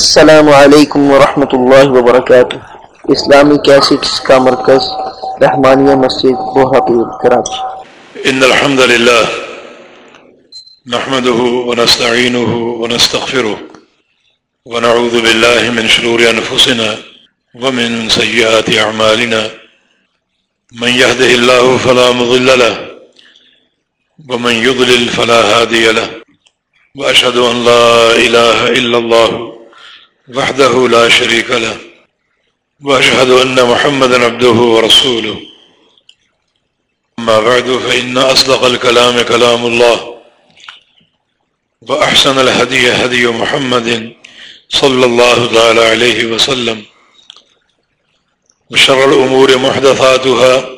السلام علیکم ورحمۃ اللہ وبرکاتہ۔ اسلامی کیسٹس کا مرکز، رحمانیہ مسجد بہاپور کراچی ان الحمد لله نحمده ونستعينه ونستغفره ونعوذ بالله من شرور انفسنا ومن سيئات اعمالنا۔ من يهده الله فلا مضل له، ومن يضلل فلا هادي له۔ واشهد ان لا اله الا الله وحده لا شريك له، وأشهد أن محمد عبده ورسوله. أما بعد، فإن أصدق الكلام كلام الله، وأحسن الهدي هدي محمد صلى الله تعالى عليه وسلم. وشر الأمور محدثاتها،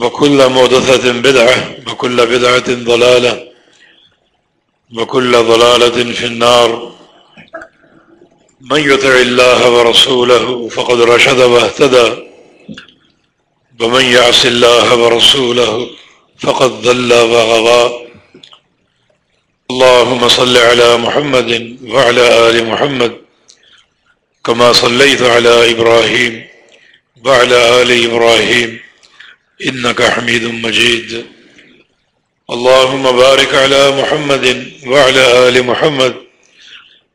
وكل مودثة بدعة، وكل بدعة ضلالة، وكل ضلالة في النار. من يطع الله ورسوله فقد رشد واهتدى. ومن يعص الله ورسوله فقد ضل وغضى. اللهم صل على محمد وعلى آل محمد كما صليت على إبراهيم وعلى آل إبراهيم إنك حميد مجيد. اللهم بارك على محمد وعلى آل محمد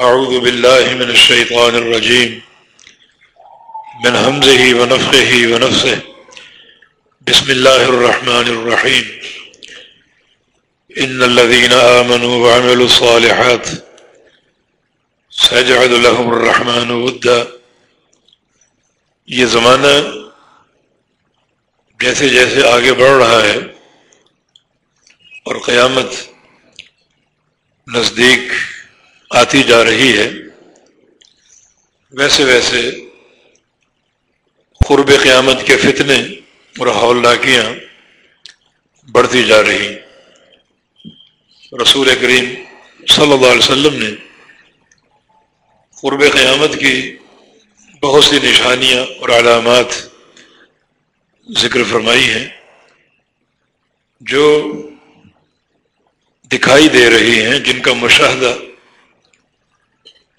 أعوذ بالله من الشيطان الرجيم. من همزه ونفخه ونفسه. بسم الله الرحمن الرحيم. إن الذين آمنوا وعملوا الصالحات سيجعل لهم الرحمن ودا. یہ زمانہ جیسے جیسے آگے بڑھ رہا ہے اور قیامت نزدیک آتی جا رہی ہے۔ ویسے ویسے قرب قیامت کے فتنے اور ہولناکیاں بڑھتی جا رہی۔ رسول کریم صلی اللہ علیہ وسلم نے قرب قیامت کی بہت سی نشانیاں اور علامات ذکر فرمائی ہیں، جو دکھائی دے رہی ہیں، جن کا مشاہدہ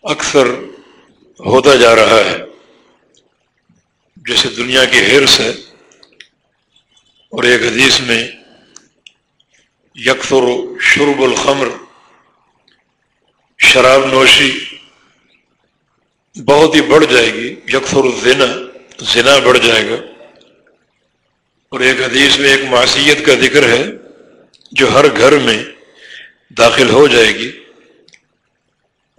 اکثر ہوتا جا رہا ہے۔ جیسے دنیا کی حرص ہے اور ایک حدیث میں یکفر شرب الخمر، شراب نوشی بہت ہی بڑھ جائے گی یکفر الزنا، زنا بڑھ جائے گا۔ اور ایک حدیث میں ایک معصیت کا ذکر ہے جو ہر گھر میں داخل ہو جائے گی۔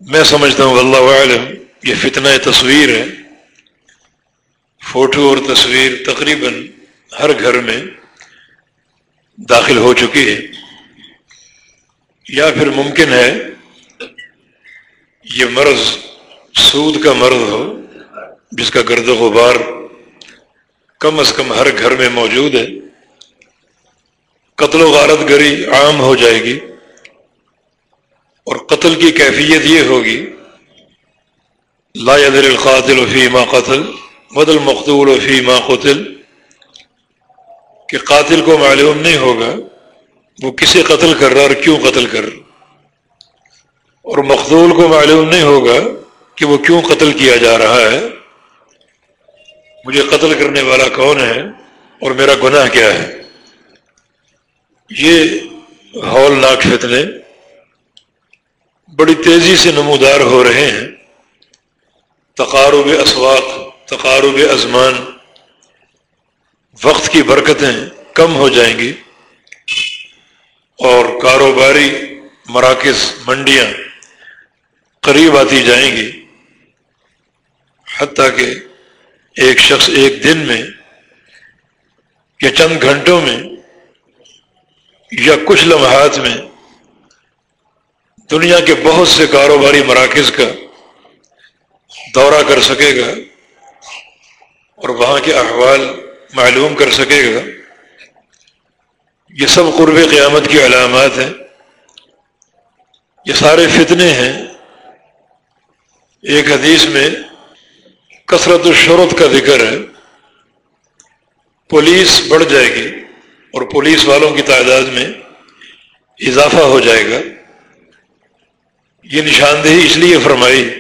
میں سمجھتا ہوں، اللہ عالم یہ فتنہ تصویر ہے۔ فوٹو اور تصویر تقریباً ہر گھر میں داخل ہو چکی ہے۔ یا پھر ممکن ہے یہ مرض سود کا مرض ہو، جس کا گرد و غبار کم از کم ہر گھر میں موجود ہے۔ قتل و غارت گری عام ہو جائے گی۔ قتل کی کیفیت یہ ہوگی، لا يدر القاتل فيما قتل بدل مقتول فی ما قتل، کہ قاتل کو معلوم نہیں ہوگا وہ کسے قتل کر رہا اور کیوں قتل کر رہا اور مقتول کو معلوم نہیں ہوگا کہ وہ کیوں قتل کیا جا رہا ہے۔ مجھے قتل کرنے والا کون ہے اور میرا گناہ کیا ہے؟ یہ ہولناک فتنے بڑی تیزی سے نمودار ہو رہے ہیں۔ تقارب اسواق، تقارب ازمان۔ وقت کی برکتیں کم ہو جائیں گی اور کاروباری مراکز، منڈیاں قریب آتی جائیں گی۔ حتیٰ کہ ایک شخص ایک دن میں یا چند گھنٹوں میں یا کچھ لمحات میں دنیا کے بہت سے کاروباری مراکز کا دورہ کر سکے گا اور وہاں کے احوال معلوم کر سکے گا۔ یہ سب قرب قیامت کی علامات ہیں۔ یہ سارے فتنے ہیں۔ ایک حدیث میں کثرت الشرط کا ذکر ہے۔ پولیس بڑھ جائے گی اور پولیس والوں کی تعداد میں اضافہ ہو جائے گا۔ یہ نشاندہی اس لیے فرمائی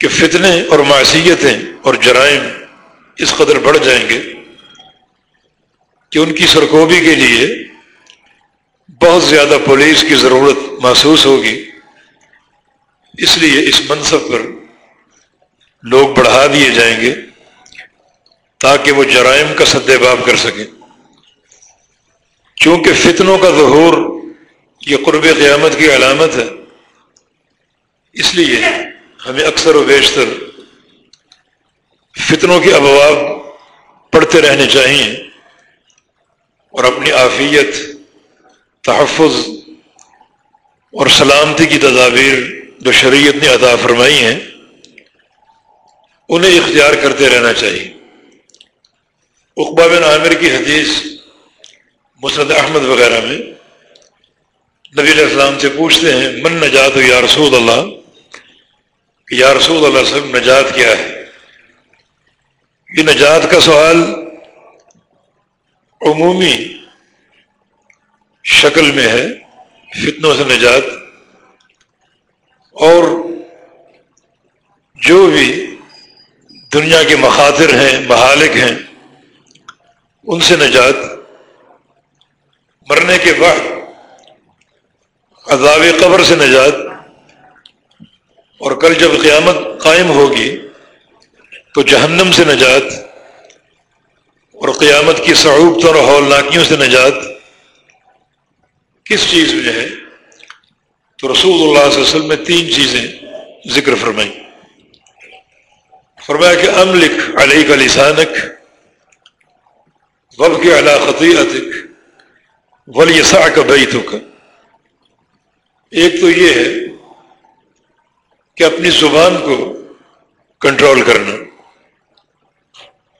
کہ فتنے اور معصیتیں اور جرائم اس قدر بڑھ جائیں گے کہ ان کی سرکوبی کے لیے بہت زیادہ پولیس کی ضرورت محسوس ہوگی۔ اس لیے اس منصب پر لوگ بڑھا دیے جائیں گے تاکہ وہ جرائم کا سدباب کر سکیں۔ چونکہ فتنوں کا ظہور یہ قرب قیامت کی علامت ہے۔ اس لیے ہمیں اکثر و بیشتر فتنوں کی ابواب پڑھتے رہنے چاہیے اور اپنی آفیت تحفظ اور سلامتی کی تدابیر جو شریعت نے عطا فرمائی ہیں، انہیں اختیار کرتے رہنا چاہیے۔ اقبا بن عامر کی حدیث مسرت احمد وغیرہ میں نبی علیہ السلام سے پوچھتے ہیں، من نجات یا رسول اللہ؟ کہ یا رسول اللہ سب نجات کیا ہے؟ یہ نجات کا سوال عمومی شکل میں ہے، فتنوں سے نجات۔ اور جو بھی دنیا کے مخاطر ہیں، مہالک ہیں، ان سے نجات۔ مرنے کے بعد عذاب قبر سے نجات اور کل جب قیامت قائم ہوگی تو جہنم سے نجات اور قیامت کی صعوبت اور ہولناکیوں سے نجات کس چیز میں ہے؟ تو رسول اللہ صلی اللہ علیہ وسلم میں تین چیزیں ذکر فرمائی فرمایا کہ ام لکھ علیہ کا لسانک وب کے علاقتی اتک ولیسا کا بیتوں کا ایک تو یہ ہے کہ اپنی زبان کو کنٹرول کرنا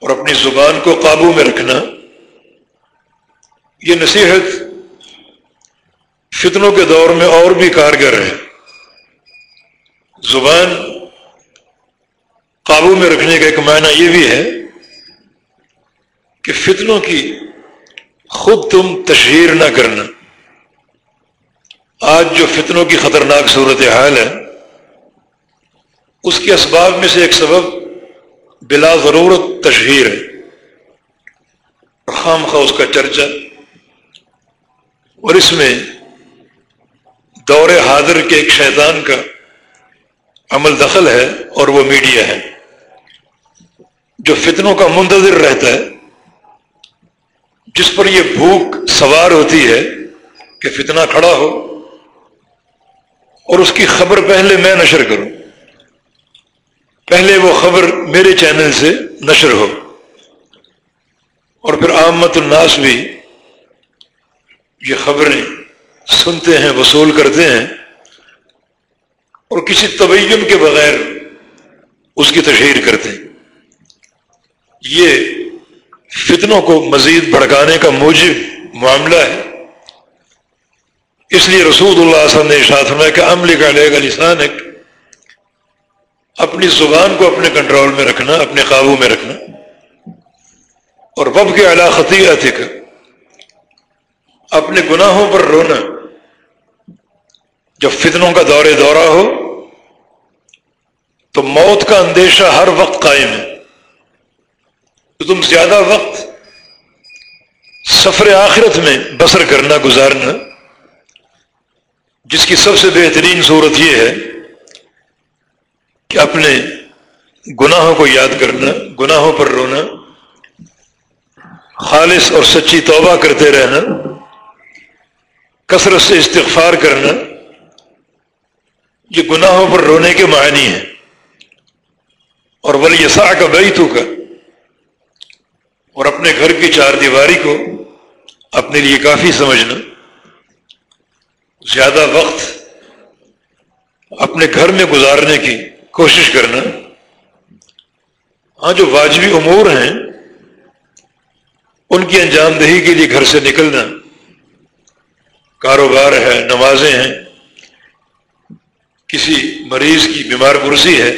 اور اپنی زبان کو قابو میں رکھنا، یہ نصیحت فتنوں کے دور میں اور بھی کارگر ہے۔ زبان قابو میں رکھنے کا ایک معنی یہ بھی ہے کہ فتنوں کی خود تم تشہیر نہ کرنا۔ آج جو فتنوں کی خطرناک صورت حال ہے، اس کے اسباب میں سے ایک سبب بلا ضرورت تشہیر ہے۔ خام خواہ اس کا چرچا۔ اور اس میں دور حاضر کے ایک شیطان کا عمل دخل ہے اور وہ میڈیا ہے۔ جو فتنوں کا منتظر رہتا ہے، جس پر یہ بھوک سوار ہوتی ہے کہ فتنہ کھڑا ہو اور اس کی خبر پہلے میں نشر کروں۔ پہلے وہ خبر میرے چینل سے نشر ہو۔ اور پھر آمت الناس بھی یہ خبریں سنتے ہیں، وصول کرتے ہیں۔ اور کسی تبین کے بغیر اس کی تشہیر کرتے ہیں۔ یہ فتنوں کو مزید بھڑکانے کا موجب معاملہ ہے۔ اس لیے رسول اللہ صلی اللہ علیہ وسلم نے فرمایا کہ عمل کا لے گا لسان ایک، اپنی زبان کو اپنے کنٹرول میں رکھنا، اپنے قابو میں رکھنا۔ اور وب کے علاقتی اتک اپنے گناہوں پر رونا۔ جب فتنوں کا دورے دورہ ہو، تو موت کا اندیشہ ہر وقت قائم ہے۔ تو تم زیادہ وقت سفر آخرت میں بسر کرنا، گزارنا۔ جس کی سب سے بہترین صورت یہ ہے کہ اپنے گناہوں کو یاد کرنا، گناہوں پر رونا، خالص اور سچی توبہ کرتے رہنا، کثرت سے استغفار کرنا، یہ گناہوں پر رونے کے معنی ہیں۔ اور ولیسا کا بیتو کا اور اپنے گھر کی چار دیواری کو اپنے لیے کافی سمجھنا۔ زیادہ وقت اپنے گھر میں گزارنے کی کوشش کرنا ہاں جو واجبی امور ہیں، ان کی انجام دہی کے لیے گھر سے نکلنا کاروبار ہے، نمازیں ہیں، کسی مریض کی بیمار پرسی ہے،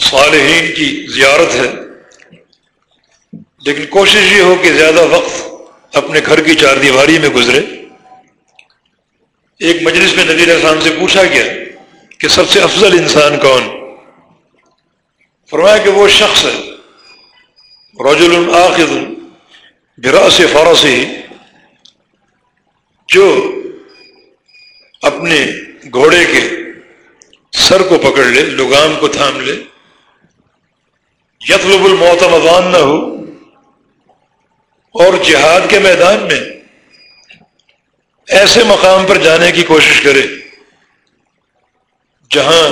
صالحین کی زیارت ہے، لیکن کوشش یہ ہو کہ زیادہ وقت اپنے گھر کی چار دیواری میں گزرے۔ ایک مجلس میں نبی السلام سے پوچھا گیا کہ سب سے افضل انسان کون؟ فرمایا کہ وہ شخص ہے۔ رجل آخذ براس فرسی جو اپنے گھوڑے کے سر کو پکڑ لے، لگام کو تھام لے۔ یطلب الموت مضان نہ ہو اور جہاد کے میدان میں ایسے مقام پر جانے کی کوشش کرے جہاں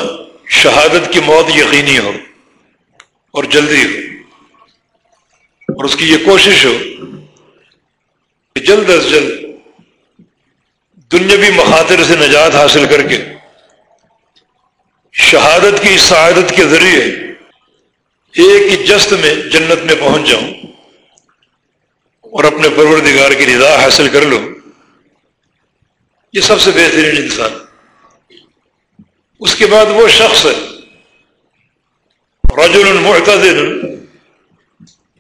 شہادت کی موت یقینی ہو اور جلدی ہو اور اس کی یہ کوشش ہو کہ جلد از جلد دنیاوی مخاطر سے نجات حاصل کر کے شہادت کی سعادت کے ذریعے ایک ہی جست میں جنت میں پہنچ جاؤں اور اپنے پروردگار کی رضا حاصل کر لوں یہ سب سے بہترین انسان اس کے بعد وہ شخص ہے، رجل معتدل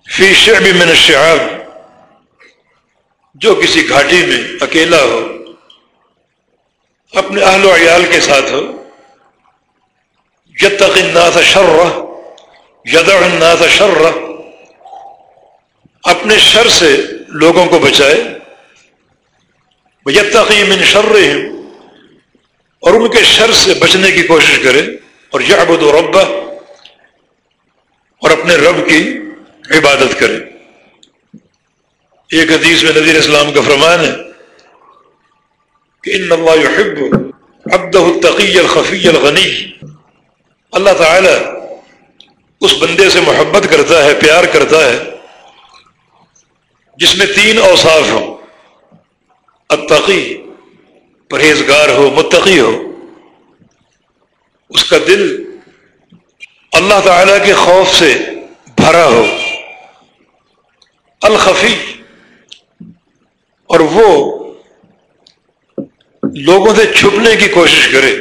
فی شعب من الشعاب، جو کسی گھاٹی میں اکیلا ہو، اپنے اہل و عیال کے ساتھ ہو، یتق الناس شر یدع الناس شر اپنے شر سے لوگوں کو بچائے یتقی من شرہم اور ان کے شر سے بچنے کی کوشش کرے اور یعبد رب اور اپنے رب کی عبادت کرے ایک حدیث میں نظیر اسلام کا فرمان ہے کہ ان اللہ يحب عبده التقی الخفی الغنی۔ اللہ تعالی اس بندے سے محبت کرتا ہے، پیار کرتا ہے، جس میں تین اوصاف ہوں۔ التقی پرہیزگار ہو، متقی ہو۔ اس کا دل اللہ تعالی کے خوف سے بھرا ہو۔ الخفی، اور وہ لوگوں سے چھپنے کی کوشش کرے۔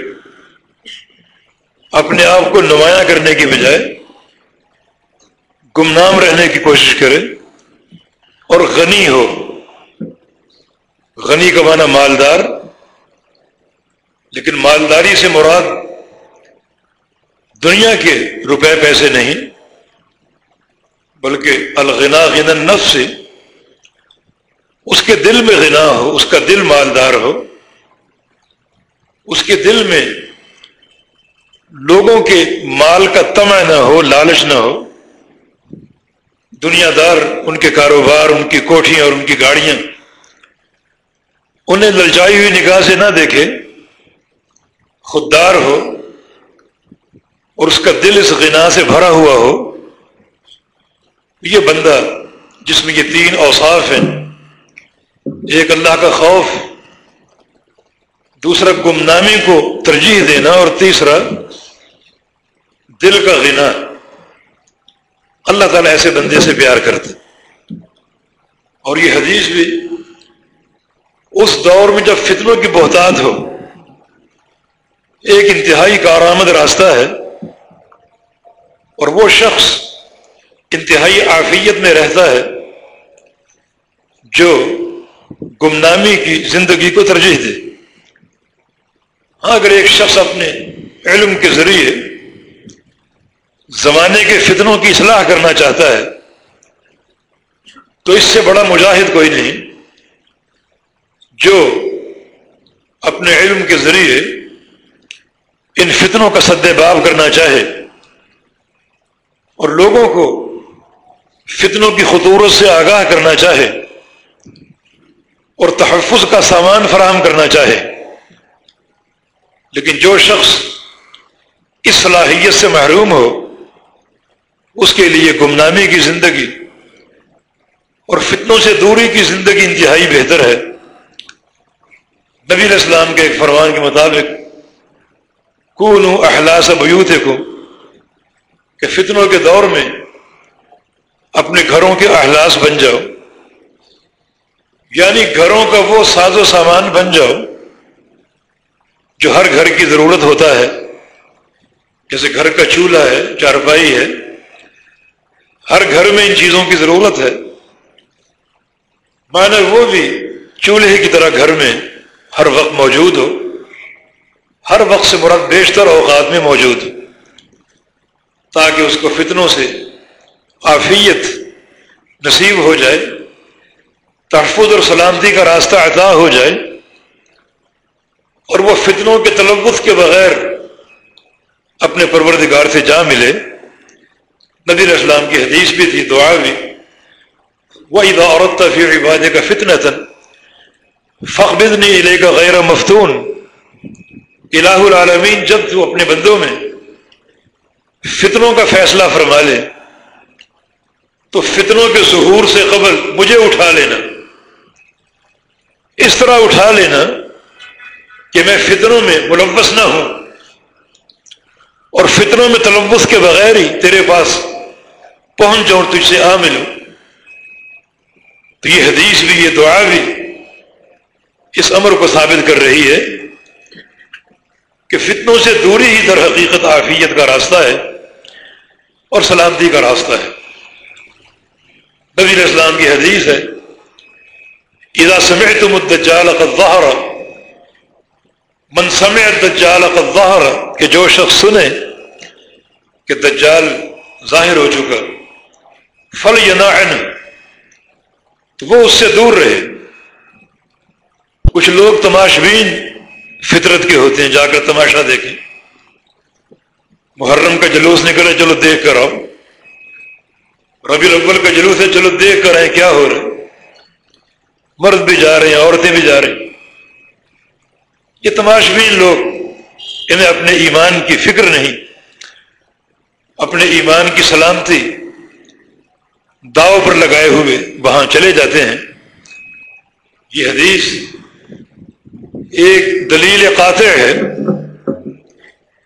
اپنے آپ کو نمایاں کرنے کی بجائے گمنام رہنے کی کوشش کرے۔ اور غنی ہو۔ غنی کا معنی مالدار، لیکن مالداری سے مراد دنیا کے روپے پیسے نہیں، بلکہ الغنا غنا نفس سے اس کے دل میں غنا ہو، اس کا دل مالدار ہو، اس کے دل میں لوگوں کے مال کا تمع نہ ہو، لالچ نہ ہو، دنیا دار، ان کے کاروبار، ان کی کوٹھیاں اور ان کی گاڑیاں انہیں للچائی ہوئی نگاہ سے نہ دیکھے، خوددار ہو اور اس کا دل اس غنا سے بھرا ہوا ہو۔ یہ بندہ جس میں یہ تین اوصاف ہیں، ایک اللہ کا خوف، دوسرا گمنامی کو ترجیح دینا اور تیسرا دل کا غنا۔ اللہ تعالیٰ ایسے بندے سے پیار کرتے اور یہ حدیث بھی اس دور میں جب فتنوں کی بہتات ہو، ایک انتہائی کارآمد راستہ ہے اور وہ شخص انتہائی عافیت میں رہتا ہے جو گمنامی کی زندگی کو ترجیح دے۔ ہاں اگر ایک شخص اپنے علم کے ذریعے زمانے کے فتنوں کی اصلاح کرنا چاہتا ہے، تو اس سے بڑا مجاہد کوئی نہیں۔ جو اپنے علم کے ذریعے ان فتنوں کا سد باب کرنا چاہے اور لوگوں کو فتنوں کی خطورت سے آگاہ کرنا چاہے اور تحفظ کا سامان فراہم کرنا چاہے، لیکن جو شخص اس صلاحیت سے محروم ہو، اس کے لیے گمنامی کی زندگی اور فتنوں سے دوری کی زندگی انتہائی بہتر ہے۔ نبی الاسلام کے ایک فرمان کے مطابق کون احلاس بیوت کو کہ فتنوں کے دور میں اپنے گھروں کے احلاس بن جاؤ۔ یعنی گھروں کا وہ ساز و سامان بن جاؤ جو ہر گھر کی ضرورت ہوتا ہے۔ جیسے گھر کا چولہا ہے، چارپائی ہے، ہر گھر میں ان چیزوں کی ضرورت ہے۔ مانا وہ بھی چولہے کی طرح گھر میں ہر وقت موجود ہو۔ ہر وقت سے مراد بیشتر اوقات میں موجود۔ ہو تاکہ اس کو فتنوں سے آفیت نصیب ہو جائے، تحفظ اور سلامتی کا راستہ عطا ہو جائے۔ اور وہ فتنوں کے تلوث کے بغیر اپنے پروردگار سے جا ملے۔ نبی اسلام کی حدیث بھی تھی، دعا بھی۔ وہ ادا عورت فی عبادے کا فتن تن فخبد نہیں لے گا غیر مفتون۔ الہ العالمین، جب تو اپنے بندوں میں فتنوں کا فیصلہ فرما لے، تو فتنوں کے ظہور سے قبل مجھے اٹھا لینا۔ اس طرح اٹھا لینا کہ میں فتنوں میں ملوث نہ ہوں اور فتنوں میں تلوث کے بغیر ہی تیرے پاس پہنچ جاؤں، تجھ سے آ ملوں۔ تو یہ حدیث بھی، یہ دعا بھی اس امر کو ثابت کر رہی ہے کہ فتنوں سے دوری ہی در حقیقت عافیت کا راستہ ہے اور سلامتی کا راستہ ہے۔ نبی اسلام کی حدیث ہے، اذا سمعتم الدجال قد ظهر من سمع الدجال قد کہ جو شخص سنے کہ دجال ظاہر ہو چکا فل ینعن تو وہ اس سے دور رہے۔ کچھ لوگ تماشبین فطرت کے ہوتے ہیں، جا کر تماشا دیکھیں۔ محرم کا جلوس نکلے، چلو دیکھ کر آؤ۔ ربی الاول کا جلوس ہے، چلو دیکھ کر آئے کیا ہو رہا ہے؟ مرد بھی جا رہے ہیں، عورتیں بھی جا رہی ہیں۔ یہ تماشبین لوگ، انہیں اپنے ایمان کی فکر نہیں، اپنے ایمان کی سلامتی داؤ پر لگائے ہوئے وہاں چلے جاتے ہیں۔ یہ حدیث ایک دلیل قاطع ہے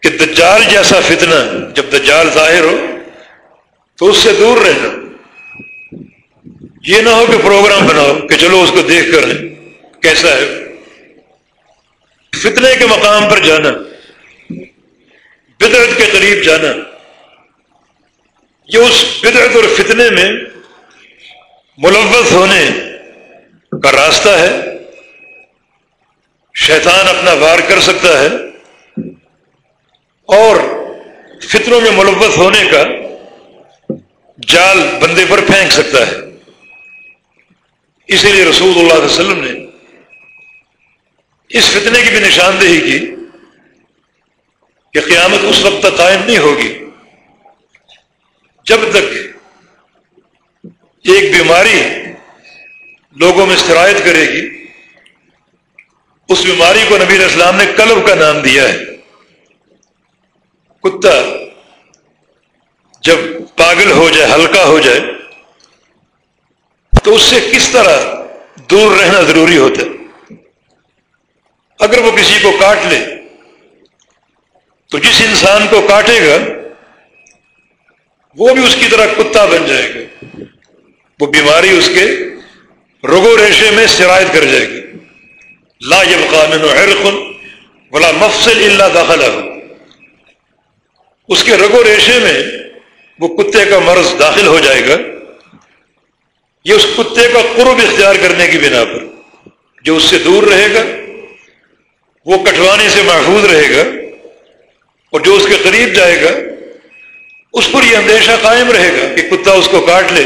کہ دجال جیسا فتنہ جب دجال ظاہر ہو تو اس سے دور رہنا، یہ نہ ہو کہ پروگرام بناؤ کہ چلو اس کو دیکھ کر کیسا ہے۔ فتنے کے مقام پر جانا بدرت کے قریب جانا، یہ اس بدرت اور فتنے میں ملوث ہونے کا راستہ ہے۔ شیطان اپنا وار کر سکتا ہے اور فطروں میں ملوث ہونے کا جال بندے پر پھینک سکتا ہے۔ اسی لیے رسول اللہ علیہ وسلم نے اس فتنے کی بھی نشاندہی کی کہ قیامت اس وقت تک قائم نہیں ہوگی جب تک ایک بیماری لوگوں میں شرائط کرے گی اس بیماری کو نبی اسلام نے کلب کا نام دیا ہے۔ کتا جب پاگل ہو جائے، ہلکا ہو جائے، تو اس سے کس طرح دور رہنا ضروری ہوتا ہے؟ اگر وہ کسی کو کاٹ لے، تو جس انسان کو کاٹے گا، وہ بھی اس کی طرح کتا بن جائے گا۔ وہ بیماری اس کے رگو ریشے میں شرائط کر جائے گی۔ لا من عرق ولا مفصل اللہ داخل اس کے رگو ریشے میں وہ کتے کا مرض داخل ہو جائے گا. یہ اس کتے کا قرب اختیار کرنے کی بنا پر. جو اس سے دور رہے گا، وہ کٹوانے سے محفوظ رہے گا اور جو اس کے قریب جائے گا، اس پر یہ اندیشہ قائم رہے گا کہ کتا اس کو کاٹ لے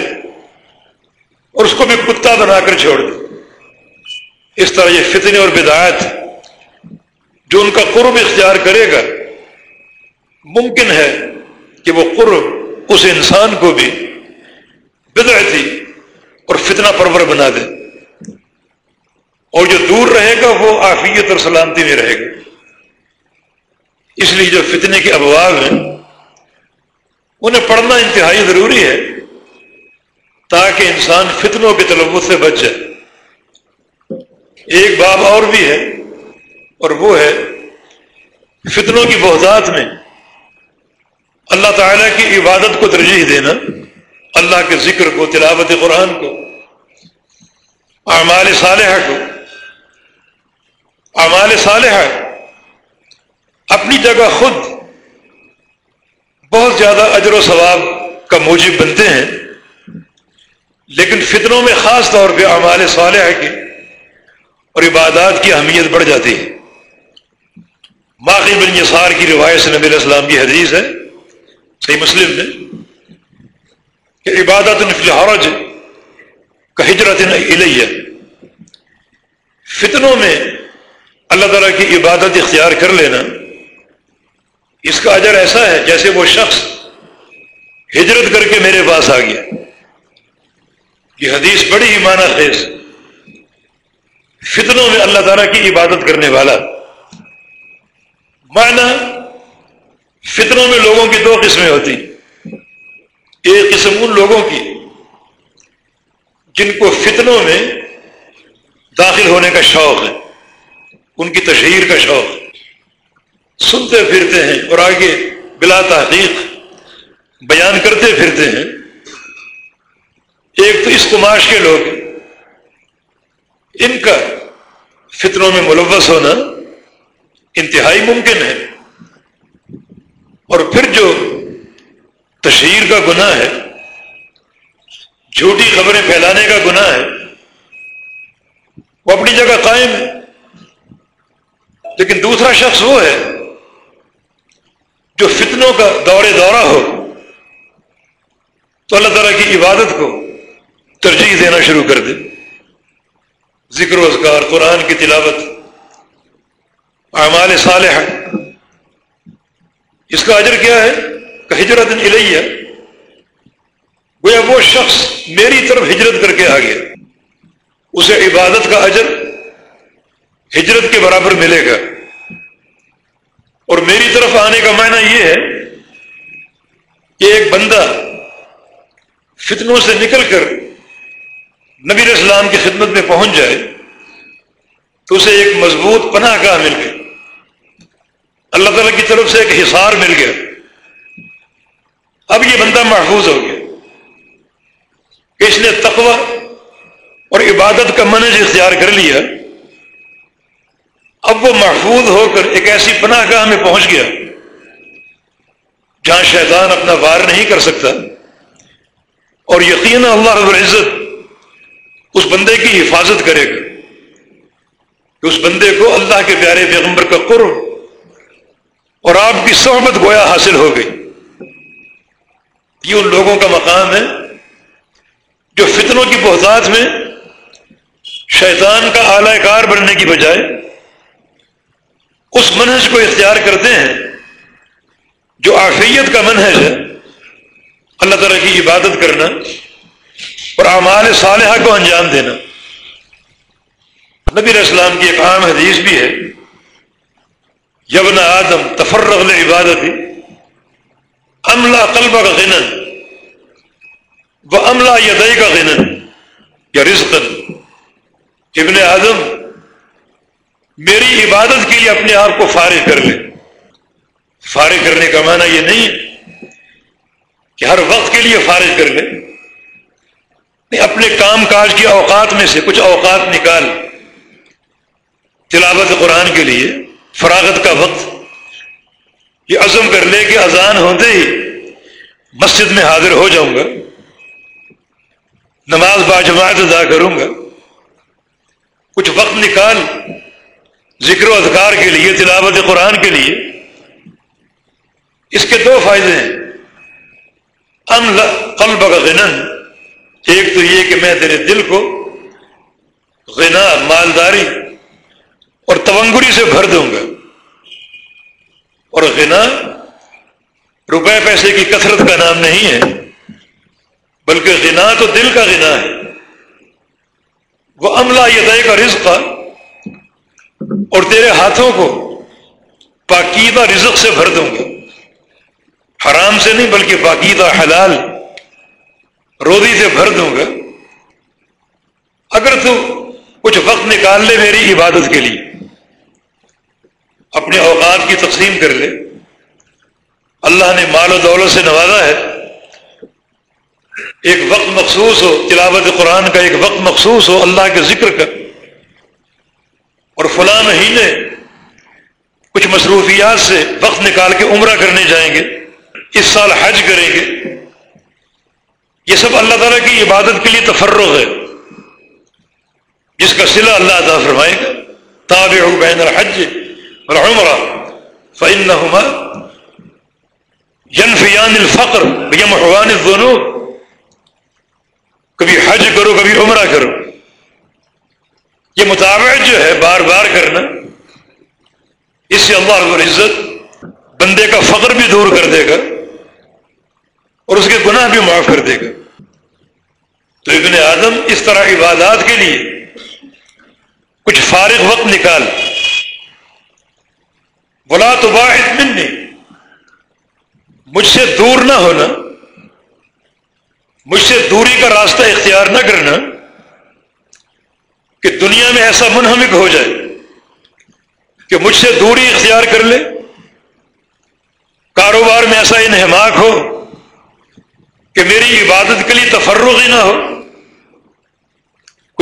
اور اس کو بھی کتا بنا کر چھوڑ دے۔ اس طرح یہ فتنے اور بدایت جو ان کا قرب اختیار کرے گا، ممکن ہے کہ وہ قرب اس انسان کو بھی بدعتی اور فتنہ پرور بنا دے۔ اور جو دور رہے گا، وہ آفیت اور سلامتی میں رہے گا۔ اس لیے جو فتنے کے ابواب ہیں، انہیں پڑھنا انتہائی ضروری ہے تاکہ انسان فتنوں کے تلوث سے بچ جائے۔ ایک باب اور بھی ہے، اور وہ ہے فتنوں کی بہتات میں اللہ تعالیٰ کی عبادت کو ترجیح دینا، اللہ کے ذکر کو، تلاوت قرآن کو، اعمال صالحہ کو۔ اعمال صالحہ اپنی جگہ خود بہت زیادہ اجر و ثواب کا موجب بنتے ہیں، لیکن فتنوں میں خاص طور پہ اعمال صالحہ کی اور عبادات کی اہمیت بڑھ جاتی ہے۔ باقی بن یسار کی روایت سے نبی علیہ السلام کی حدیث ہے، صحیح مسلم میں کہ عبادت الحرج کا ہجرت الیہ۔ فتنوں میں اللہ تعالیٰ کی عبادت اختیار کر لینا۔ اس کا اجر ایسا ہے جیسے وہ شخص ہجرت کر کے میرے پاس آ گیا۔ یہ حدیث بڑی ہی معنی خیز فتنوں میں اللہ تعالیٰ کی عبادت کرنے والا۔ معنی فتنوں میں لوگوں کی دو قسمیں ہوتی۔ ایک قسم ان لوگوں کی جن کو فتنوں میں داخل ہونے کا شوق ہے، ان کی تشہیر کا شوق۔ سنتے پھرتے ہیں اور آگے بلا تحقیق بیان کرتے پھرتے ہیں۔ ایک تو اس کماش کے لوگ ان کا فطروں میں ملوث ہونا انتہائی ممکن ہے۔ اور پھر جو تشہیر کا گناہ ہے، جھوٹی خبریں پھیلانے کا گناہ ہے، وہ اپنی جگہ قائم ہے۔ لیکن دوسرا شخص وہ ہے جو فتنوں کا دورے دورہ ہو، تو اللہ تعالیٰ کی عبادت کو ترجیح دینا شروع کر دے۔ ذکر و اذکار، قرآن کی تلاوت، اعمال صالح اس کا اجر کیا ہے؟ کہ ہجرت الیہ، گویا وہ شخص میری طرف ہجرت کر کے آ گیا۔ اسے عبادت کا اجر ہجرت کے برابر ملے گا۔ اور میری طرف آنے کا معنی یہ ہے کہ ایک بندہ فتنوں سے نکل کر نبی اسلام کی خدمت میں پہنچ جائے تو اسے ایک مضبوط پناہ گاہ مل گئی۔ اللہ تعالیٰ کی طرف سے ایک حصار مل گیا۔ اب یہ بندہ محفوظ ہو گیا۔ کہ اس نے تقوی اور عبادت کا منج اختیار کر لیا۔ اب وہ محفوظ ہو کر ایک ایسی پناہ گاہ میں پہنچ گیا جہاں شیطان اپنا وار نہیں کر سکتا۔ اور یقین اللہ رب العزت اس بندے کی حفاظت کرے گا کہ اس بندے کو اللہ کے پیارے پیغمبر کا قرب اور آپ کی صحبت گویا حاصل ہو گئی۔ یہ ان لوگوں کا مقام ہے جو فتنوں کی بہتات میں شیطان کا اعلی کار بننے کی بجائے اس منہج کو اختیار کرتے ہیں۔ جو آفیت کا منہج ہے، اللہ تعالیٰ کی عبادت کرنا اور اعمال صالحہ کو انجام دینا۔ نبی علیہ السلام کی ایک عام حدیث بھی ہے۔ یبن آدم، تفرغ عبادت عملہ طلبہ کا غنن۔ وہ عملہ یدئی کا غنن۔ یا رزقن۔ ابن آدم، میری عبادت کے لیے اپنے آپ کو فارغ کر لے۔ فارغ کرنے کا معنی یہ نہیں کہ ہر وقت کے لیے فارغ کر لے۔ اپنے کام کاج کی اوقات میں سے کچھ اوقات نکال تلاوت قرآن کے لیے فراغت کا وقت یہ عزم کر لے کہ اذان ہوتے ہی مسجد میں حاضر ہو جاؤں گا، نماز باجماعت ادا کروں گا، کچھ وقت نکال ذکر و اذکار کے لیے، تلاوت قرآن کے لیے۔ اس کے دو فائدے ہیں۔ ام قلب کا غنن ایک تو یہ کہ میں تیرے دل کو غنا، مالداری اور تونگری سے بھر دوں گا۔ اور غنا روپے پیسے کی کثرت کا نام نہیں ہے، بلکہ غنا تو دل کا غنا ہے۔ وہ عملہ یہ کا رزق اور تیرے ہاتھوں کو پاکیدہ رزق سے بھر دوں گا۔ حرام سے نہیں، بلکہ پاکیدہ حلال روزی سے بھر دوں گا۔ اگر تو کچھ وقت نکال لے میری عبادت کے لیے۔ اپنے اوقات کی تقسیم کر لے۔ اللہ نے مال و دولت سے نوازا ہے۔ ایک وقت مخصوص ہو، تلاوت قرآن کا ایک وقت مخصوص ہو، اللہ کے ذکر کا۔ اور فلاں مہینے کچھ مصروفیات سے وقت نکال کے عمرہ کرنے جائیں گے۔ اس سال حج کریں گے۔ یہ سب اللہ تعالیٰ کی عبادت کے لیے تفرغ ہے۔ جس کا سلا اللہ عطا فرمائے گا۔ تابع بین الحج اور عمرہ فعن ینفیان الفقر یمحوان الذنوب۔ کبھی حج کرو، کبھی عمرہ کرو۔ یہ مطابق جو ہے، بار بار کرنا۔ اس سے اللہ رب العزت بندے کا فقر بھی دور کر دے گا اور اس کے گناہ بھی معاف کر دے گا۔ تو ابن آدم اس طرح عبادات کے لیے کچھ فارغ وقت نکال بلا تو واحد منی مجھ سے دور نہ ہونا، مجھ سے دوری کا راستہ اختیار نہ کرنا کہ دنیا میں ایسا منہمک ہو جائے کہ مجھ سے دوری اختیار کر لے، کاروبار میں ایسا انہماک ہو کہ میری عبادت کے لیے تفرغ ہی نہ ہو۔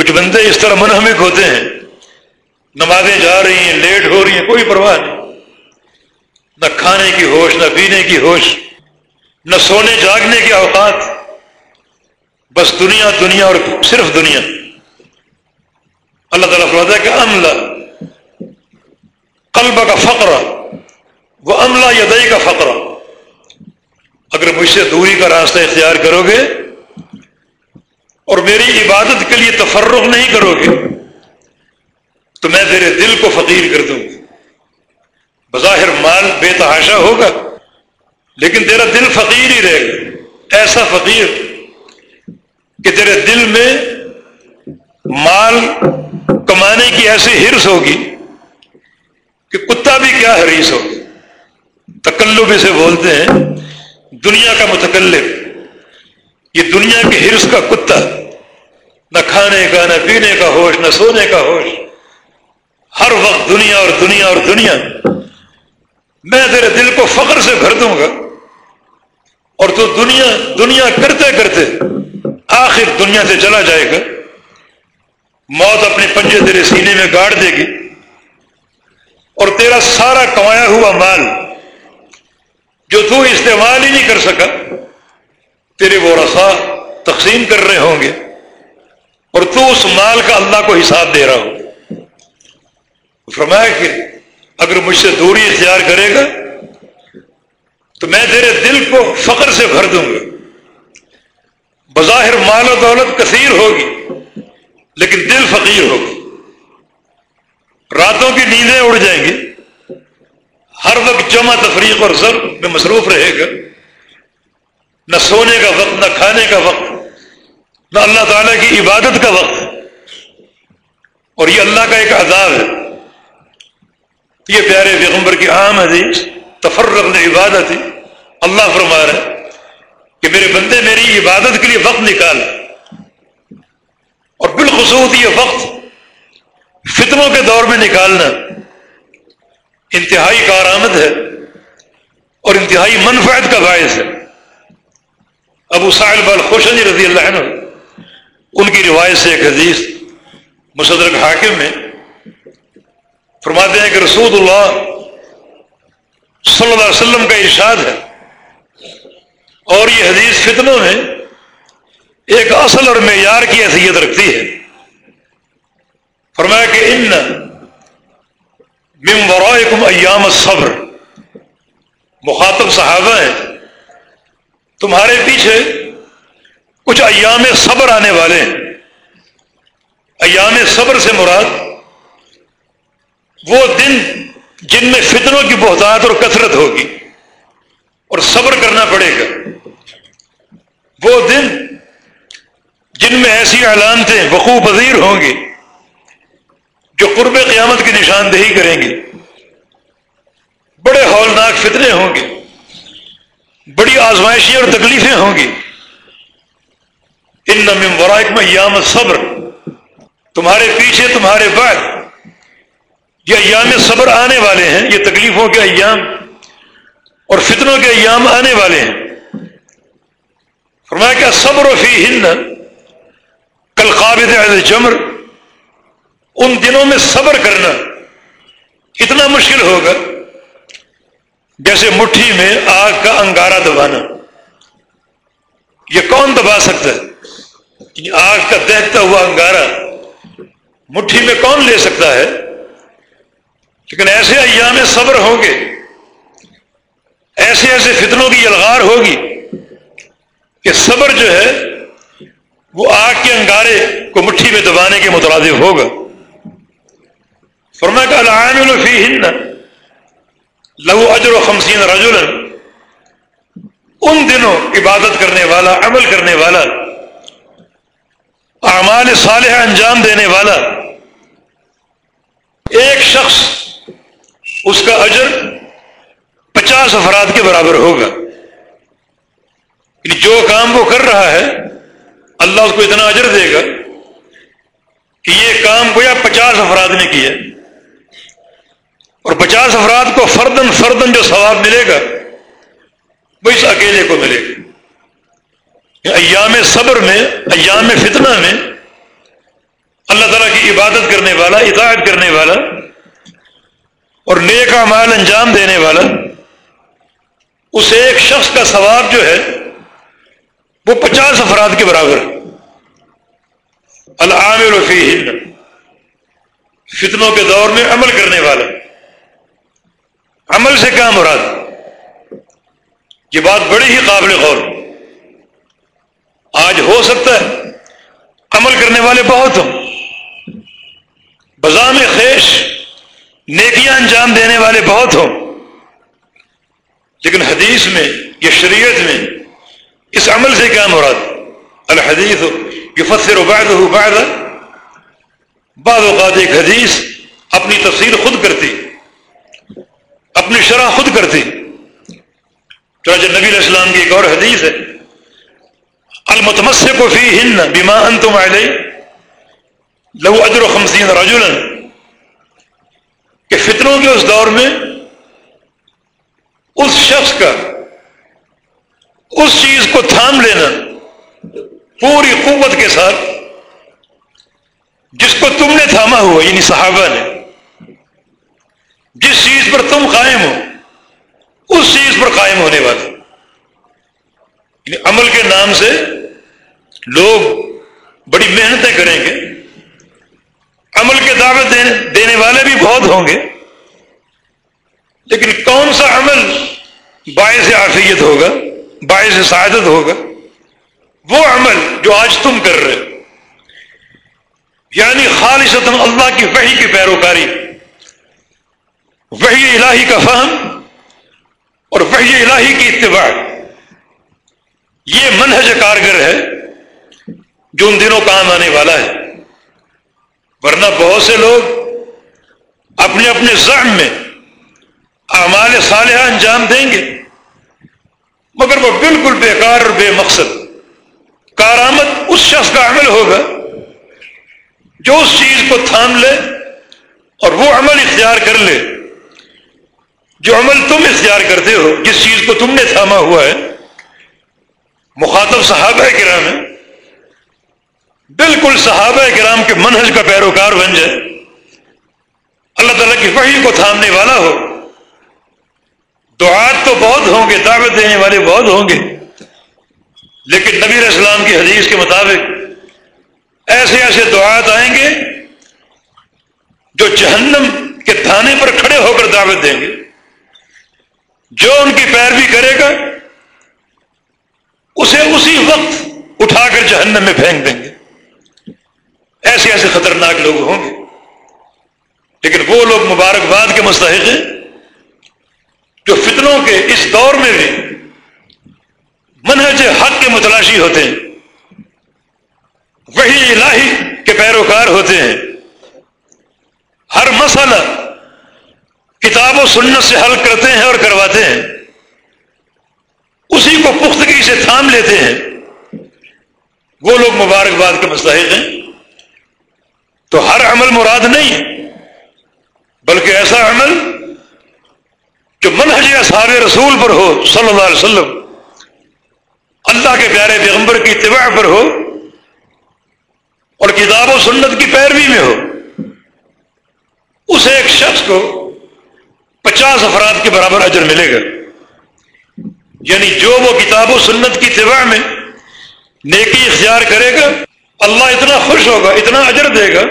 کچھ بندے اس طرح منہمک ہوتے ہیں، نمازیں جا رہی ہیں، لیٹ ہو رہی ہیں، کوئی پرواہ نہیں۔ نہ کھانے کی ہوش، نہ پینے کی ہوش، نہ سونے جاگنے کے اوقات۔ بس دنیا دنیا اور صرف دنیا۔ اللہ تعالیٰ فرماتا ہے کہ عملہ قلب کا فقرہ وہ عملہ یا دئی کا فقرہ اگر مجھ سے دوری کا راستہ اختیار کرو گے اور میری عبادت کے لیے تفرغ نہیں کرو گے، تو میں تیرے دل کو فقیر کر دوں بظاہر مال بے تحاشا ہوگا، لیکن تیرا دل فقیر ہی رہے گا۔ ایسا فقیر کہ تیرے دل میں مال کمانے کی ایسی ہرس ہوگی کہ کتا بھی کیا حریص ہو تکلب اسے بولتے ہیں، دنیا کا متکلب یہ دنیا کی ہرس کا کتا۔ نہ کھانے کا، نہ پینے کا ہوش، نہ سونے کا ہوش۔ ہر وقت دنیا اور دنیا اور دنیا۔ میں تیرے دل کو فخر سے بھر دوں گا۔ اور تو دنیا دنیا کرتے کرتے آخر دنیا سے چلا جائے گا۔ موت اپنے پنجے تیرے سینے میں گاڑ دے گی۔ اور تیرا سارا کمایا ہوا مال جو تو استعمال ہی نہیں کر سکا، تیرے وہ رسا تقسیم کر رہے ہوں گے۔ اور تو اس مال کا اللہ کو حساب دے رہا ہو فرمایا کہ اگر مجھ سے دوری اختیار کرے گا، تو میں تیرے دل کو فخر سے بھر دوں گا۔ بظاہر مال و دولت کثیر ہوگی، لیکن دل فقیر ہوگا۔ راتوں کی نیندیں اڑ جائیں گی۔ ہر وقت جمع تفریق اور ضرب میں مصروف رہے گا۔ نہ سونے کا وقت، نہ کھانے کا وقت۔ نہ اللہ تعالیٰ کی عبادت کا وقت اور یہ اللہ کا ایک عذاب ہے۔ یہ پیارے پیغمبر کی عام حدیث، تفرق عبادت ہی اللہ فرما رہا ہے کہ میرے بندے میری عبادت کے لیے وقت نکال۔ اور بالخصوص یہ وقت فتنوں کے دور میں نکالنا انتہائی کارآمد ہے اور انتہائی منفعت کا باعث ہے۔ ابو ساحل بال خوشنی رضی اللہ عنہ ان کی روایت سے ایک حدیث مصدرک حاکم میں فرماتے ہیں کہ رسول اللہ صلی اللہ علیہ وسلم کا ارشاد ہے اور یہ حدیث فتنوں میں ایک اصل اور معیار کی حیثیت رکھتی ہے۔ فرمایا کہ ان ورائکم ایام الصبر۔ مخاطب صحابہ ہیں۔ تمہارے پیچھے کچھ ایام صبر آنے والے ہیں۔ ایام صبر سے مراد وہ دن جن میں فتنوں کی بہتات اور کثرت ہوگی اور صبر کرنا پڑے گا۔ وہ دن جن میں ایسی علامتیں وقوع پذیر ہوں گی جو قرب قیامت کی نشاندہی کریں گے بڑے ہولناک فتنے ہوں گے۔ بڑی آزمائشیں اور تکلیفیں ہوں گی۔ ان نم میں یام صبر تمہارے پیچھے تمہارے بعد یہ ایام صبر آنے والے ہیں، یہ تکلیفوں کے ایام اور فتنوں کے ایام آنے والے ہیں۔ فرمایا کیا صبر و فی ہند کل قابل جمر ان دنوں میں صبر کرنا اتنا مشکل ہوگا جیسے مٹھی میں آگ کا انگارہ دبانا۔ یہ کون دبا سکتا ہے؟ آگ کا دہتا ہوا انگارہ مٹھی میں کون لے سکتا ہے؟ لیکن ایسے ایام صبر ہوں گے، ایسے ایسے فتنوں کی یلغار ہوگی کہ صبر جو ہے، وہ آگ کے انگارے کو مٹھی میں دبانے کے مترادف ہوگا۔ فرما کا العامل فی ہند لہو اجر و خمسین رجول ان دنوں عبادت کرنے والا، عمل کرنے والا اعمال صالح انجام دینے والا ایک شخص اس کا اجر پچاس افراد کے برابر ہوگا۔ یعنی جو کام وہ کر رہا ہے، اللہ اس کو اتنا اجر دے گا کہ یہ کام گویا پچاس افراد نے کیا۔ اور پچاس افراد کو فردن فردن جو ثواب ملے گا، وہ اس اکیلے کو ملے گا۔ ایام صبر میں، ایام فتنہ میں اللہ تعالیٰ کی عبادت کرنے والا، اطاعت کرنے والا اور نیک مال انجام دینے والا، اس ایک شخص کا ثواب جو ہے، وہ پچاس افراد کے برابر۔ العامر رفیع ہند فتنوں کے دور میں عمل کرنے والا۔ عمل سے کیا مراد؟ یہ بات بڑی ہی قابل غور۔ آج ہو سکتا ہے عمل کرنے والے بہت ہوں۔ بزام خیش، نیکیاں انجام دینے والے بہت ہوں۔ لیکن حدیث میں، یا شریعت میں اس عمل سے کیا مراد؟ الحدیث یہ فصر بعد ہو بعض اوقات ایک حدیث اپنی تفصیل خود کرتی، اپنی شرح خود کرتی۔ چنانچہ نبی علیہ السلام کی ایک اور حدیث ہے۔ المتمسک فی ہند بیما انتم علیہ لو اجر و خمسین رجولن کہ فتنوں کے اس دور میں اس شخص کا اس چیز کو تھام لینا پوری قوت کے ساتھ جس کو تم نے تھاما ہوا یعنی صحابہ نے، جس چیز پر تم قائم ہو، اس چیز پر قائم ہونے والا۔ یعنی عمل کے نام سے لوگ بڑی محنتیں کریں گے، عمل کے دعوت دینے والے بھی بہت ہوں گے، لیکن کون سا عمل باعث عافیت ہوگا، باعث سعادت ہوگا؟ وہ عمل جو آج تم کر رہے یعنی خالص اللہ کی وحی کی پیروکاری، وحی الہی کا فہم اور وحی الہی کی اتباع، یہ منہج کارگر ہے۔ جو ان دنوں کام آنے والا ہے۔ ورنہ بہت سے لوگ اپنے اپنے ذہن میں اعمال صالحہ انجام دیں گے۔ مگر وہ بالکل بیکار اور بے مقصد۔ کارآمد اس شخص کا عمل ہوگا جو اس چیز کو تھام لے اور وہ عمل اختیار کر لے۔ جو عمل تم اختیار کرتے ہو، جس چیز کو تم نے تھاما ہوا ہے۔ مخاطب صحابہ کرام ہے بالکل صحابہ کرام کے منہج کا پیروکار بن جائے۔ اللہ تعالیٰ کی وحی کو تھامنے والا ہو۔ دعات تو بہت ہوں گے، دعوت دینے والے بہت ہوں گے۔ لیکن نبی اسلام کی حدیث کے مطابق ایسے ایسے دعات آئیں گے جو جہنم کے تھانے پر کھڑے ہو کر دعوت دیں گے۔ جو ان کی پیروی کرے گا، اسے اسی وقت اٹھا کر جہنم میں پھینک دیں گے۔ ایسے ایسے خطرناک لوگ ہوں گے۔ لیکن وہ لوگ مبارکباد کے مستحق ہیں جو فتنوں کے اس دور میں بھی منہج حق کے متلاشی ہوتے ہیں۔ وہی الہی کے پیروکار ہوتے ہیں۔ ہر مسئلہ کتاب و سنت سے حل کرتے ہیں اور کرواتے ہیں۔ اسی کو پختگی سے تھام لیتے ہیں۔ وہ لوگ مبارکباد کے مستحق ہیں۔ تو ہر عمل مراد نہیں بلکہ ایسا عمل جو جو منہج اصحاب رسول پر ہو، صلی اللہ علیہ وسلم، اللہ کے پیارے پیغمبر کی اتباع پر ہو اور کتاب و سنت کی پیروی میں ہو اس ایک شخص کو پچاس افراد کے برابر اجر ملے گا۔ یعنی جو وہ کتاب و سنت کی اتباع میں نیکی اختیار کرے گا، اللہ اتنا خوش ہوگا، اتنا اجر دے گا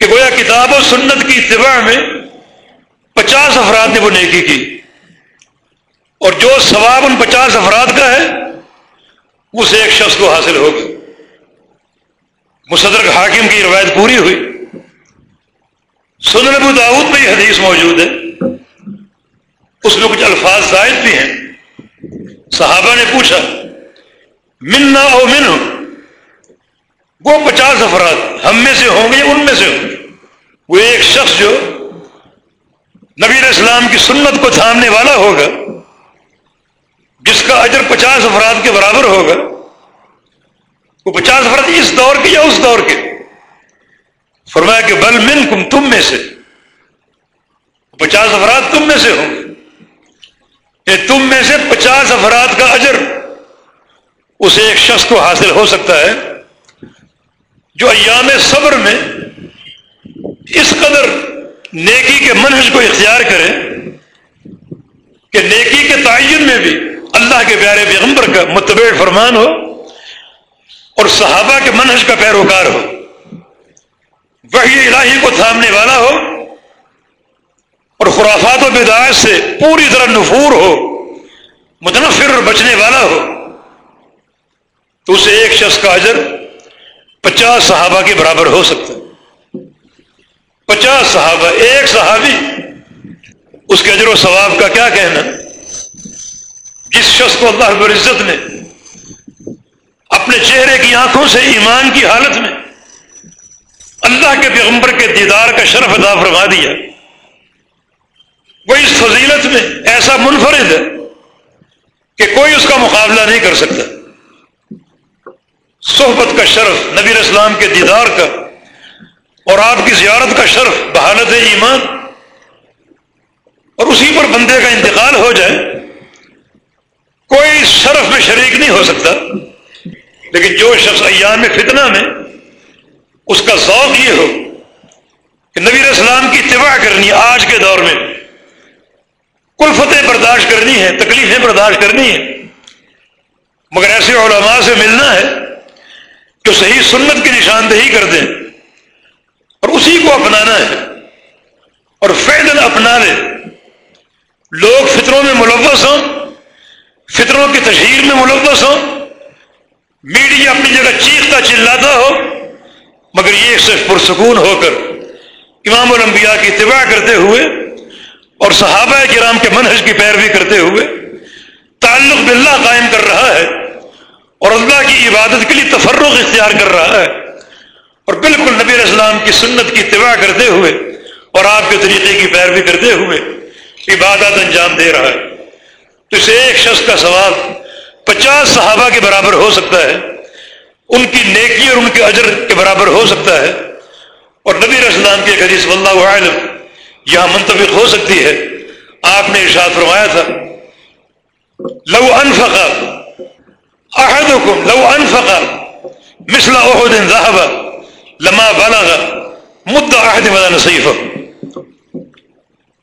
کہ گویا کتاب و سنت کی اتباع میں پچاس افراد نے وہ نیکی کی۔ اور جو ثواب ان پچاس افراد کا ہے، اس ایک شخص کو حاصل ہوگا مصدر حاکم کی روایت پوری ہوئی۔ سنن ابو داود میں یہ حدیث موجود ہے۔ اس میں کچھ الفاظ زائد بھی ہیں۔ صحابہ نے پوچھا، منا او من وہ پچاس افراد ہم میں سے ہوں گے ان میں سے ہوں گے؟ وہ ایک شخص جو نبی اسلام کی سنت کو تھامنے والا ہوگا، جس کا اجر پچاس افراد کے برابر ہوگا، وہ پچاس افراد اس دور کے یا اس دور کے؟ فرمایا کہ بل من کم تم میں سے، پچاس افراد تم میں سے ہوں گے۔ تم میں سے پچاس افراد کا اجر، اس ایک شخص کو حاصل ہو سکتا ہے۔ جو ایام صبر میں اس قدر نیکی کے منحص کو اختیار کرے کہ نیکی کے تعین میں بھی اللہ کے پیارے پیغمبر کا متبع فرمان ہو اور صحابہ کے منحص کا پیروکار ہو۔ وہی الہی کو تھامنے والا ہو اور خرافات و بداعت سے پوری طرح نفور ہو، متنفر اور بچنے والا ہو، تو اسے ایک شخص کا اجر پچاس صحابہ کے برابر ہو سکتا ہے۔ پچاس صحابہ، ایک صحابی، اس کے اجر و ثواب کا کیا کہنا؟ جس شخص کو اللہ رب العزت نے اپنے چہرے کی آنکھوں سے ایمان کی حالت میں اللہ کے پیغمبر کے دیدار کا شرف ادا فرما دیا، وہ اس فضیلت میں ایسا منفرد ہے کہ کوئی اس کا مقابلہ نہیں کر سکتا۔ صحبت کا شرف، نبی اسلام کے دیدار کا، اور آپ کی زیارت کا شرف بحالت ایمان۔ اور اسی پر بندے کا انتقال ہو جائے، کوئی شرف میں شریک نہیں ہو سکتا۔ لیکن جو شخص ایام فتنہ میں، اس کا ذوق یہ ہو کہ نبی اسلام کی اتباع کرنی ہے آج کے دور میں کل فتح برداشت کرنی ہے تکلیفیں برداشت کرنی ہے مگر ایسے علماء سے ملنا ہے جو صحیح سنت کی نشاندہی کر دیں اور اسی کو اپنانا ہے اور فیدن اپنا لے۔ لوگ فطروں میں ملوث ہوں، فطروں کی تشہیر میں ملوث ہوں، میڈیا اپنی جگہ چیختا چلاتا ہو، مگر یہ صرف پرسکون ہو کر امام الانبیاء کی اتباع کرتے ہوئے اور صحابہ کرام کے منحص کی پیروی کرتے ہوئے تعلق باللہ قائم کر رہا ہے۔ اور اللہ کی عبادت کے لیے تفرغ اختیار کر رہا ہے۔ اور بالکل نبی اسلام کی سنت کی اتباع کرتے ہوئے اور آپ کے طریقے کی پیروی کرتے ہوئے عبادت انجام دے رہا ہے۔ تو اسے ایک شخص کا سوال پچاس صحابہ کے برابر ہو سکتا ہے، ان کی نیکی اور ان کے اجر کے برابر ہو سکتا ہے۔ اور نبی اسلام کی حدیث اللہ عالم یہاں منتفق ہو سکتی ہے۔ آپ نے ارشاد فرمایا تھا، لو انفقا احدكم لو انفق مثل احد ذهب لما بلغ مد احد ولا نصيفه.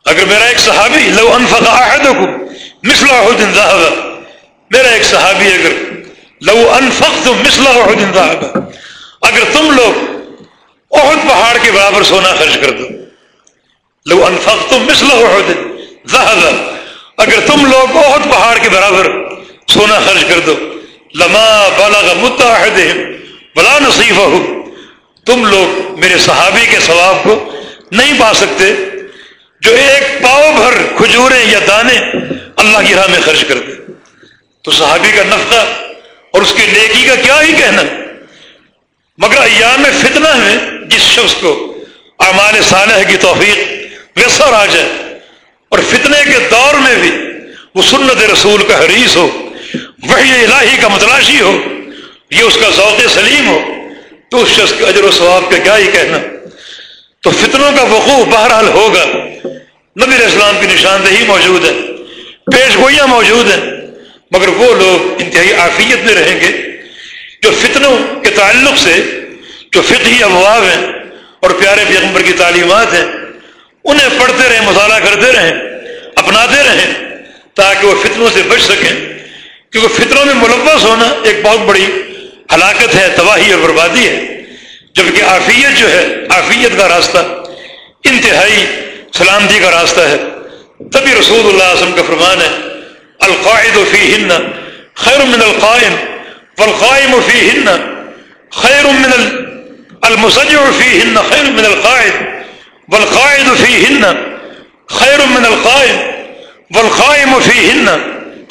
اگر میرا ایک صحابی لو انفق احدكم مثل احد ذهب. میرا ایک صحابی اگر لو انفقتم مثل احد ذهب. اگر تم لوگ احد پہاڑ کے برابر سونا خرچ کر دو. لو انفقتم مثل احد ذهب. اگر تم لوگ احد پہاڑ کے برابر سونا خرچ کر دو. لما بالغ متحد بلا نصیف ہو تم لوگ میرے صحابی کے ثواب کو نہیں پا سکتے جو ایک پاؤ بھر کھجورے یا دانے اللہ کی راہ میں خرچ کر دے تو صحابی کا نفقہ اور اس کی نیکی کا کیا ہی کہنا۔ مگر ایام فتنہ میں جس شخص کو اعمال صالح کی توفیق ویسر آ جائے اور فتنے کے دور میں بھی وہ سنت رسول کا حریث ہو۔ وہی الہی کا متلاشی ہو، یہ اس کا ذوق سلیم ہو۔ تو اس شخص کے اجر و ثواب کا کیا ہی کہنا۔ تو فتنوں کا وقوع بہرحال ہوگا۔ نبی علیہ السلام کی نشاندہی موجود ہے پیش گوئیاں موجود ہیں، مگر وہ لوگ انتہائی عافیت میں رہیں گے۔ جو فتنوں کے تعلق سے، جو فقہی ابواب ہیں اور پیارے پیغمبر کی تعلیمات ہیں، انہیں پڑھتے رہیں، مطالعہ کرتے رہیں، اپناتے رہیں، تاکہ وہ فتنوں سے بچ سکیں۔ کیونکہ فطروں میں ملوث ہونا ایک بہت بڑی ہلاکت ہے، تباہی اور بربادی ہے۔ جبکہ آفیت جو ہے آفیت کا راستہ، انتہائی سلامتی کا راستہ ہے۔ تبھی رسول اللہ وسلم کا فرمان ہے، القاعد فی ہن خیر من القائم والقائم فی ہن خیر من المسجع فی ہن خیر من القائد والقائد فی ہن خیر من القائم والقائم فی ہن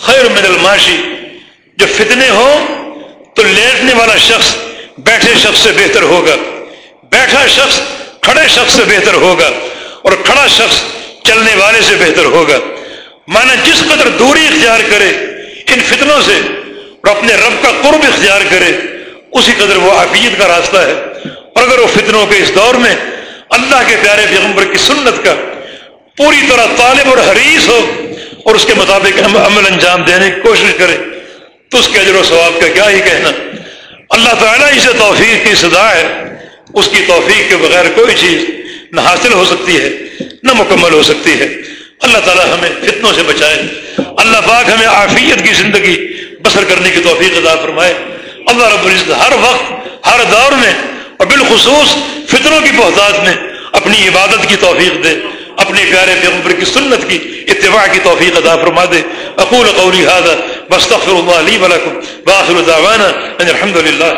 خیر من الماشی۔ جب فتنے ہوں تو لیٹنے والا شخص بیٹھے شخص سے بہتر ہوگا۔ بیٹھا شخص کھڑے شخص سے بہتر ہوگا اور کھڑا شخص چلنے والے سے بہتر ہوگا۔ مانا جس قدر دوری اختیار کرے ان فتنوں سے اور اپنے رب کا قرب اختیار کرے، اسی قدر وہ عقید کا راستہ ہے۔ اور اگر وہ فتنوں کے اس دور میں اللہ کے پیارے پیغمبر کی سنت کا پوری طرح طالب اور حریث ہو اور اس کے مطابق عمل انجام دینے کی کوشش کرے تو اس کے اجر و ثواب کا کیا ہی کہنا۔ اللہ تعالیٰ اسے توفیق کی سزا ہے۔ اس کی توفیق کے بغیر کوئی چیز نہ حاصل ہو سکتی ہے، نہ مکمل ہو سکتی ہے۔ اللہ تعالیٰ ہمیں فتنوں سے بچائے۔ اللہ پاک ہمیں عافیت کی زندگی بسر کرنے کی توفیق ادا فرمائے۔ اللہ رب العزت ہر وقت، ہر دور میں اور بالخصوص فطروں کی بہتات میں اپنی عبادت کی توفیق دے۔ اپنے پیارے پیغمبر کی سنت کی اتباع کی توفیق عطا فرما دے۔ اقول قولی هذا، واستغفر الله لي ولكم، واخر دعوانا ان الحمد لله